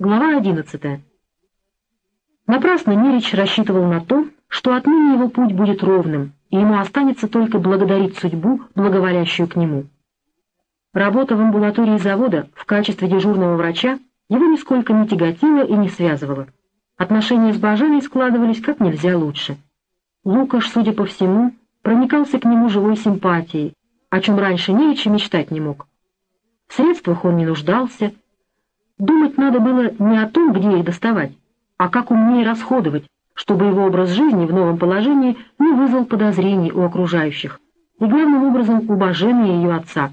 Глава 11. Напрасно Нерич рассчитывал на то, что отныне его путь будет ровным, и ему останется только благодарить судьбу, благоволящую к нему. Работа в амбулатории завода в качестве дежурного врача его нисколько не тяготила и не связывала. Отношения с Баженой складывались как нельзя лучше. Лукаш, судя по всему, проникался к нему живой симпатией, о чем раньше Нерич мечтать не мог. В средствах он не нуждался, Думать надо было не о том, где их доставать, а как умнее расходовать, чтобы его образ жизни в новом положении не вызвал подозрений у окружающих, и главным образом у Бажены и ее отца.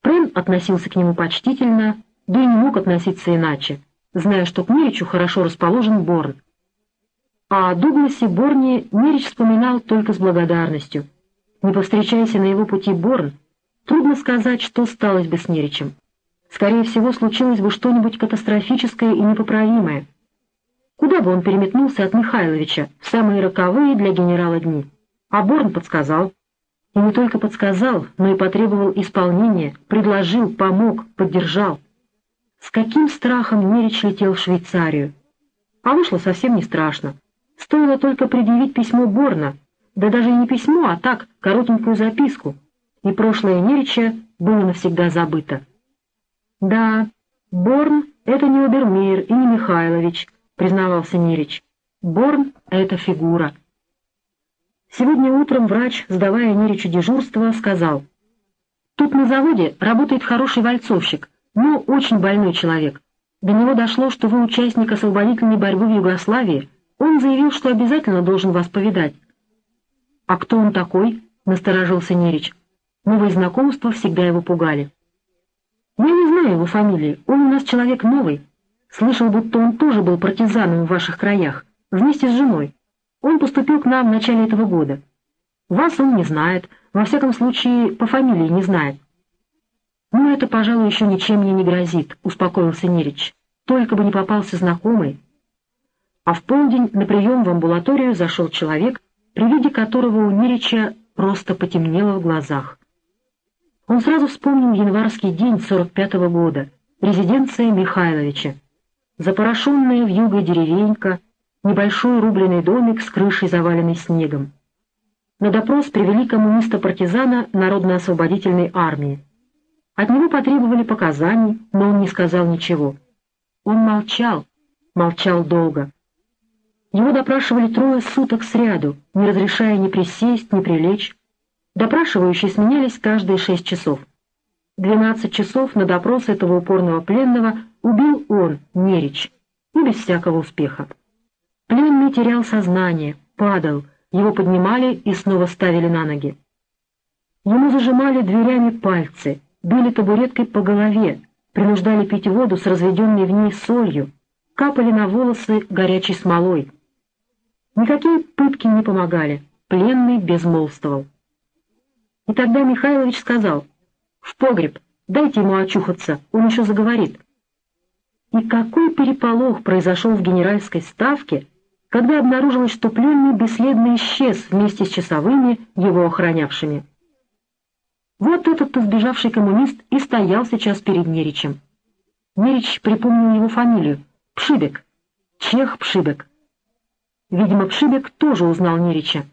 Прен относился к нему почтительно, да и не мог относиться иначе, зная, что к Меричу хорошо расположен Борн. А о Дугласе Борне Мерич вспоминал только с благодарностью. Не повстречайся на его пути Борн, трудно сказать, что сталось бы с Меричем скорее всего, случилось бы что-нибудь катастрофическое и непоправимое. Куда бы он переметнулся от Михайловича в самые роковые для генерала дни? А Борн подсказал. И не только подсказал, но и потребовал исполнения, предложил, помог, поддержал. С каким страхом Мерич летел в Швейцарию? А вышло совсем не страшно. Стоило только предъявить письмо Борна, да даже не письмо, а так, коротенькую записку, и прошлое Мерича было навсегда забыто. «Да, Борн — это не Обермейер и не Михайлович», — признавался Нерич. «Борн — это фигура». Сегодня утром врач, сдавая Неричу дежурство, сказал, «Тут на заводе работает хороший вальцовщик, но очень больной человек. До него дошло, что вы участник освободительной борьбы в Югославии. Он заявил, что обязательно должен вас повидать». «А кто он такой?» — насторожился Нерич. Новые знакомства всегда его пугали. Его фамилии, он у нас человек новый. Слышал, будто он тоже был партизаном в ваших краях, вместе с женой. Он поступил к нам в начале этого года. Вас он не знает, во всяком случае, по фамилии не знает. «Ну, это, пожалуй, еще ничем мне не грозит», — успокоился Нерич. «Только бы не попался знакомый». А в полдень на прием в амбулаторию зашел человек, при виде которого у Нерича просто потемнело в глазах. Он сразу вспомнил январский день 45-го года, резиденция Михайловича. Запорошенная в юго деревенька, небольшой рубленый домик с крышей, заваленной снегом. На допрос привели коммуниста-партизана Народно-освободительной армии. От него потребовали показаний, но он не сказал ничего. Он молчал, молчал долго. Его допрашивали трое суток сряду, не разрешая ни присесть, ни прилечь. Допрашивающие сменялись каждые шесть часов. Двенадцать часов на допрос этого упорного пленного убил он, Нерич, и без всякого успеха. Пленный терял сознание, падал, его поднимали и снова ставили на ноги. Ему зажимали дверями пальцы, били табуреткой по голове, принуждали пить воду с разведенной в ней солью, капали на волосы горячей смолой. Никакие пытки не помогали, пленный безмолвствовал. И тогда Михайлович сказал, «В погреб, дайте ему очухаться, он еще заговорит». И какой переполох произошел в генеральской ставке, когда обнаружилось, что пленный бесследно исчез вместе с часовыми, его охранявшими. Вот этот сбежавший коммунист и стоял сейчас перед Неричем. Нерич припомнил его фамилию — Пшибек, Чех Пшибек. Видимо, Пшибек тоже узнал Нерича.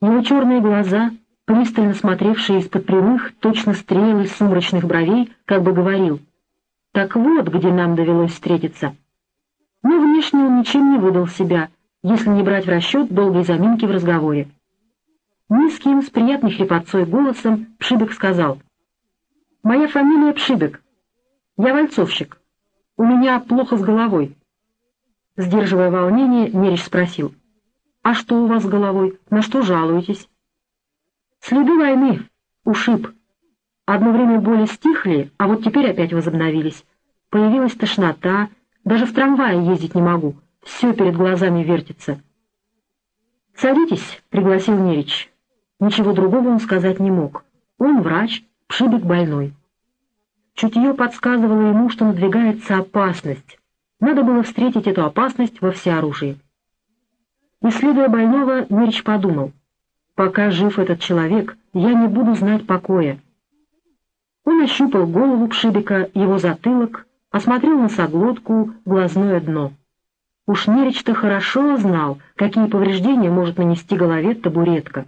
Его черные глаза — пристально смотревший из-под прямых, точно стрелы сумрачных бровей, как бы говорил, «Так вот, где нам довелось встретиться». Но внешне он ничем не выдал себя, если не брать в расчет долгой заминки в разговоре. Низким, с приятной хрипотцой голосом Пшибек сказал, «Моя фамилия Пшибек. Я вальцовщик. У меня плохо с головой». Сдерживая волнение, Нерич спросил, «А что у вас с головой? На что жалуетесь?» Следы войны. Ушиб. Одно время боли стихли, а вот теперь опять возобновились. Появилась тошнота, даже в трамвае ездить не могу, все перед глазами вертится. «Садитесь», — пригласил Нерич. Ничего другого он сказать не мог. Он врач, пшибик больной. Чутье подсказывало ему, что надвигается опасность. Надо было встретить эту опасность во всеоружии. Исследуя больного, Нерич подумал — Пока жив этот человек, я не буду знать покоя. Он ощупал голову Пшибика, его затылок, осмотрел носоглотку, глазное дно. Уж Нерич-то хорошо знал, какие повреждения может нанести голове табуретка.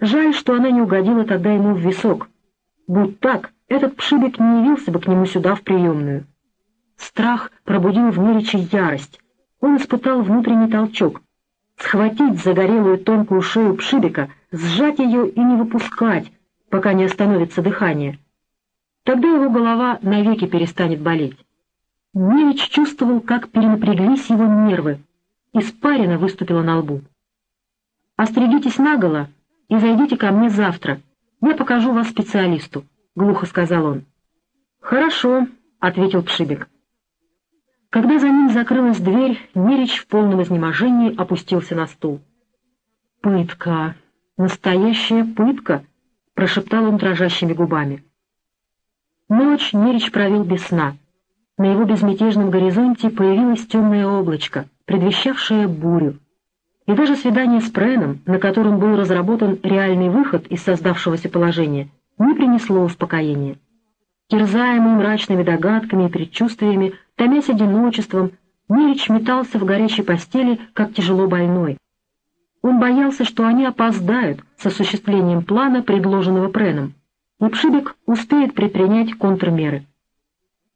Жаль, что она не угодила тогда ему в висок. Будь так, этот пшибик не явился бы к нему сюда в приемную. Страх пробудил в Нериче ярость. Он испытал внутренний толчок. Схватить загорелую тонкую шею пшибика, сжать ее и не выпускать, пока не остановится дыхание. Тогда его голова навеки перестанет болеть. Невич чувствовал, как перенапряглись его нервы. Испарина выступила на лбу. «Остригитесь наголо и зайдите ко мне завтра. Я покажу вас специалисту», — глухо сказал он. «Хорошо», — ответил Пшибик. Когда за ним закрылась дверь, Нерич в полном изнеможении опустился на стул. «Пытка! Настоящая пытка!» — прошептал он дрожащими губами. Ночь Нерич провел без сна. На его безмятежном горизонте появилось темное облачко, предвещавшее бурю. И даже свидание с Преном, на котором был разработан реальный выход из создавшегося положения, не принесло успокоения. Терзаемый мрачными догадками и предчувствиями, томясь одиночеством, Нерич метался в горячей постели, как тяжело больной. Он боялся, что они опоздают с осуществлением плана, предложенного Преном, и Пшибик успеет предпринять контрмеры.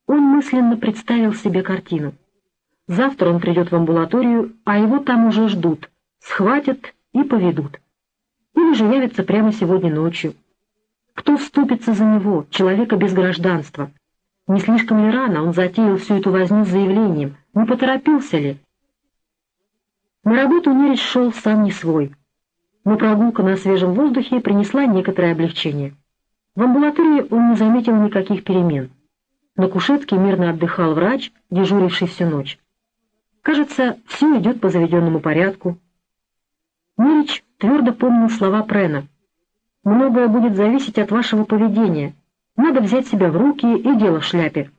Он мысленно представил себе картину. Завтра он придет в амбулаторию, а его там уже ждут, схватят и поведут. Или же явится прямо сегодня ночью. Кто вступится за него, человека без гражданства? Не слишком ли рано он затеял всю эту возню с заявлением? Не поторопился ли? На работу Нерич шел сам не свой. Но прогулка на свежем воздухе принесла некоторое облегчение. В амбулатории он не заметил никаких перемен. На кушетке мирно отдыхал врач, дежуривший всю ночь. Кажется, все идет по заведенному порядку. Мирич твердо помнил слова Прена. «Многое будет зависеть от вашего поведения. Надо взять себя в руки и дело в шляпе.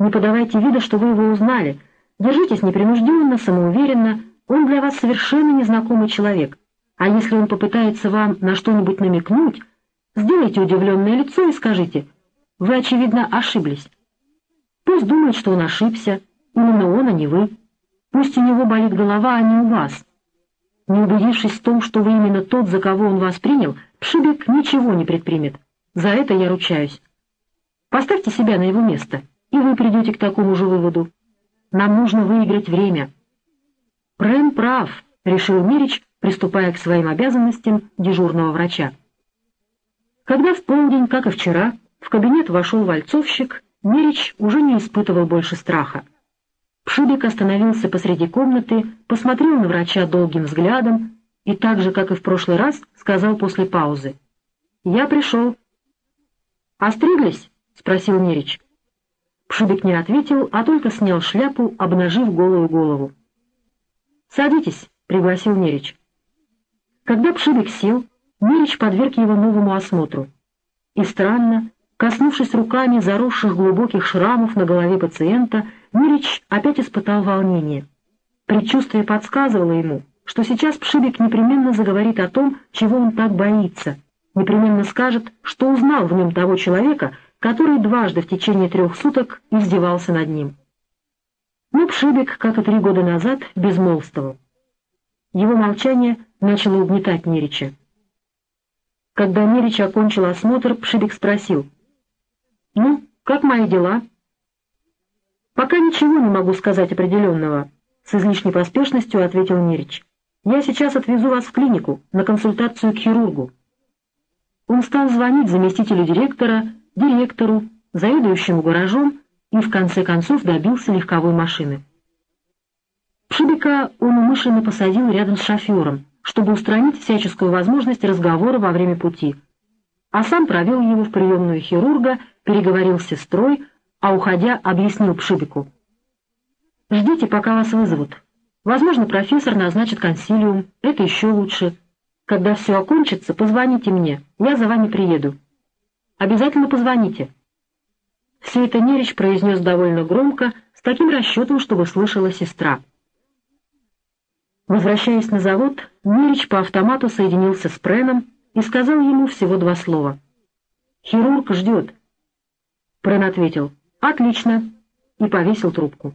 Не подавайте вида, что вы его узнали. Держитесь непринужденно, самоуверенно. Он для вас совершенно незнакомый человек. А если он попытается вам на что-нибудь намекнуть, сделайте удивленное лицо и скажите, «Вы, очевидно, ошиблись». Пусть думает, что он ошибся, именно он, а не вы. Пусть у него болит голова, а не у вас. Не убедившись в том, что вы именно тот, за кого он вас принял, Пшибик ничего не предпримет. За это я ручаюсь. Поставьте себя на его место, и вы придете к такому же выводу. Нам нужно выиграть время. Прэм прав, — решил Мирич, приступая к своим обязанностям дежурного врача. Когда в полдень, как и вчера, в кабинет вошел вальцовщик, Мерич уже не испытывал больше страха. Пшибик остановился посреди комнаты, посмотрел на врача долгим взглядом и так же, как и в прошлый раз, сказал после паузы. «Я пришел». «Остриглись?» — спросил Мерич. Пшибик не ответил, а только снял шляпу, обнажив голую голову. «Садитесь», — пригласил Мерич. Когда Пшибик сел, Мерич подверг его новому осмотру. И странно, Коснувшись руками заросших глубоких шрамов на голове пациента, Мирич опять испытал волнение. Предчувствие подсказывало ему, что сейчас Пшибик непременно заговорит о том, чего он так боится, непременно скажет, что узнал в нем того человека, который дважды в течение трех суток издевался над ним. Но Пшибик, как и три года назад, безмолвствовал. Его молчание начало угнетать Мирича. Когда Мирич окончил осмотр, Пшибик спросил — «Ну, как мои дела?» «Пока ничего не могу сказать определенного», — с излишней поспешностью ответил Мирич. «Я сейчас отвезу вас в клинику, на консультацию к хирургу». Он стал звонить заместителю директора, директору, заведующему гаражом и в конце концов добился легковой машины. Пшибика он умышленно посадил рядом с шофером, чтобы устранить всяческую возможность разговора во время пути, а сам провел его в приемную хирурга переговорил с сестрой, а уходя объяснил Пшибику. «Ждите, пока вас вызовут. Возможно, профессор назначит консилиум, это еще лучше. Когда все окончится, позвоните мне, я за вами приеду. Обязательно позвоните». Все это Нерич произнес довольно громко, с таким расчетом, чтобы слышала сестра. Возвращаясь на завод, Нерич по автомату соединился с Преном и сказал ему всего два слова. «Хирург ждет. Прен ответил, «Отлично. и повесил трубку.